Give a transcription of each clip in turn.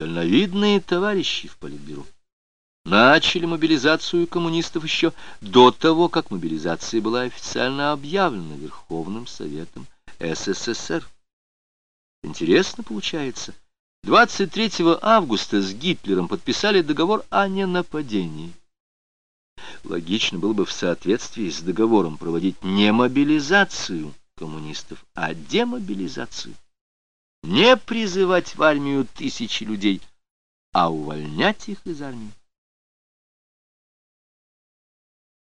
Дальновидные товарищи в Политбюро начали мобилизацию коммунистов еще до того, как мобилизация была официально объявлена Верховным Советом СССР. Интересно получается. 23 августа с Гитлером подписали договор о ненападении. Логично было бы в соответствии с договором проводить не мобилизацию коммунистов, а демобилизацию. Не призывать в армию тысячи людей, а увольнять их из армии.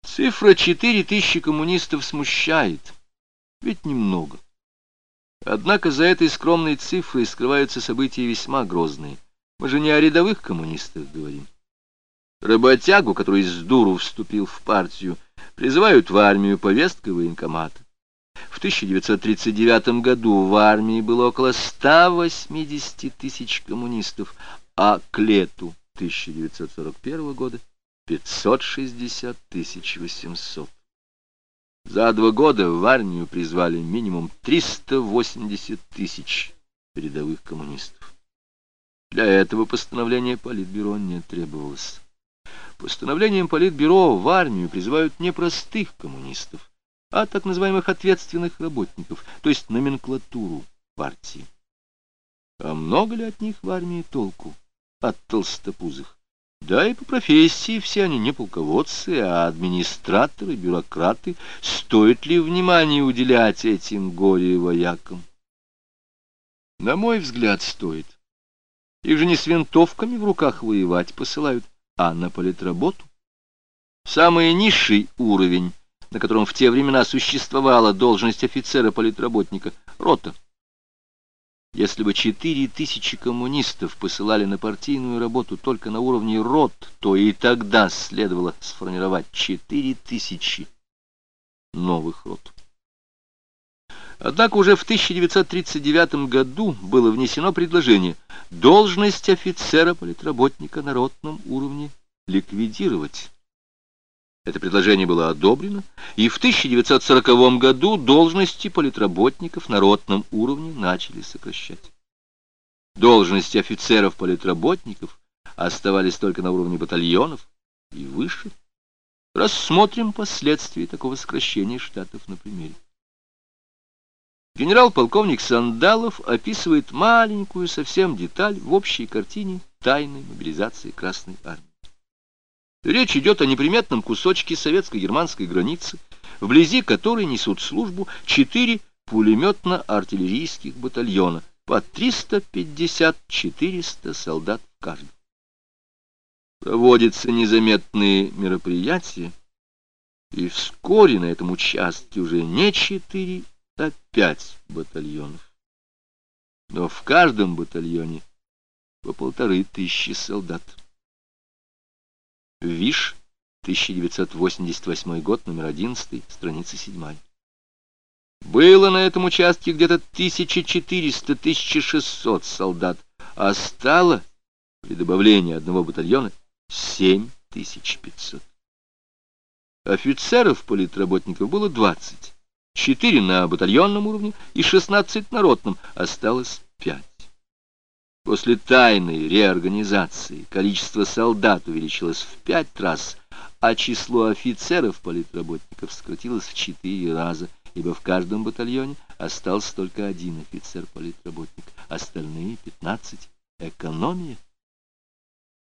Цифра четыре тысячи коммунистов смущает, ведь немного. Однако за этой скромной цифрой скрываются события весьма грозные. Мы же не о рядовых коммунистах говорим. Работягу, который с дуру вступил в партию, призывают в армию повесткой военкомата. В 1939 году в армии было около 180 тысяч коммунистов, а к лету 1941 года 560 тысяч 800. За два года в армию призвали минимум 380 тысяч рядовых коммунистов. Для этого постановления Политбюро не требовалось. Постановлением Политбюро в армию призывают не простых коммунистов, а так называемых ответственных работников, то есть номенклатуру партии. А много ли от них в армии толку, от толстопузых? Да и по профессии все они не полководцы, а администраторы, бюрократы. Стоит ли внимания уделять этим горе-воякам? На мой взгляд, стоит. Их же не с винтовками в руках воевать посылают, а на политработу. Самый низший уровень, на котором в те времена существовала должность офицера-политработника, рота. Если бы четыре тысячи коммунистов посылали на партийную работу только на уровне рот, то и тогда следовало сформировать четыре тысячи новых рот. Однако уже в 1939 году было внесено предложение должность офицера-политработника на ротном уровне ликвидировать. Это предложение было одобрено, и в 1940 году должности политработников на ротном уровне начали сокращать. Должности офицеров-политработников оставались только на уровне батальонов и выше. Рассмотрим последствия такого сокращения штатов на примере. Генерал-полковник Сандалов описывает маленькую совсем деталь в общей картине тайной мобилизации Красной Армии. Речь идет о неприметном кусочке советско-германской границы, вблизи которой несут службу четыре пулеметно-артиллерийских батальона, по 350-400 солдат в каждом. Проводятся незаметные мероприятия, и вскоре на этом участке уже не четыре, а пять батальонов. Но в каждом батальоне по полторы тысячи солдат. Виш, 1988 год, номер 11, страница 7. Было на этом участке где-то 1400-1600 солдат, а стало при добавлении одного батальона 7500. Офицеров политработников было 20, 4 на батальонном уровне и 16 на ротном, осталось 5. После тайной реорганизации количество солдат увеличилось в пять раз, а число офицеров-политработников сократилось в четыре раза, ибо в каждом батальоне остался только один офицер-политработник, остальные пятнадцать — экономия.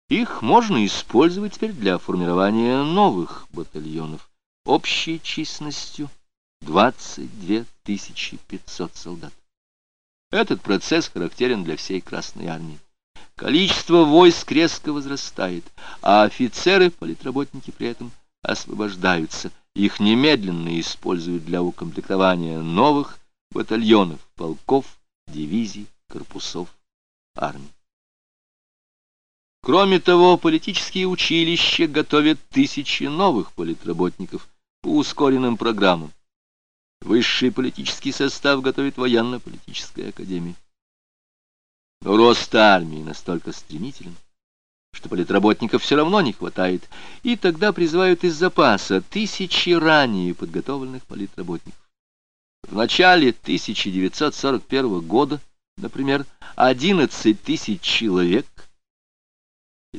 Их можно использовать теперь для формирования новых батальонов общей численностью 22 500 солдат. Этот процесс характерен для всей Красной Армии. Количество войск резко возрастает, а офицеры, политработники при этом освобождаются. Их немедленно используют для укомплектования новых батальонов, полков, дивизий, корпусов, армий. Кроме того, политические училища готовят тысячи новых политработников по ускоренным программам. Высший политический состав готовит военно-политическая академия. Но рост армии настолько стремителен, что политработников все равно не хватает, и тогда призывают из запаса тысячи ранее подготовленных политработников. В начале 1941 года, например, 11 тысяч человек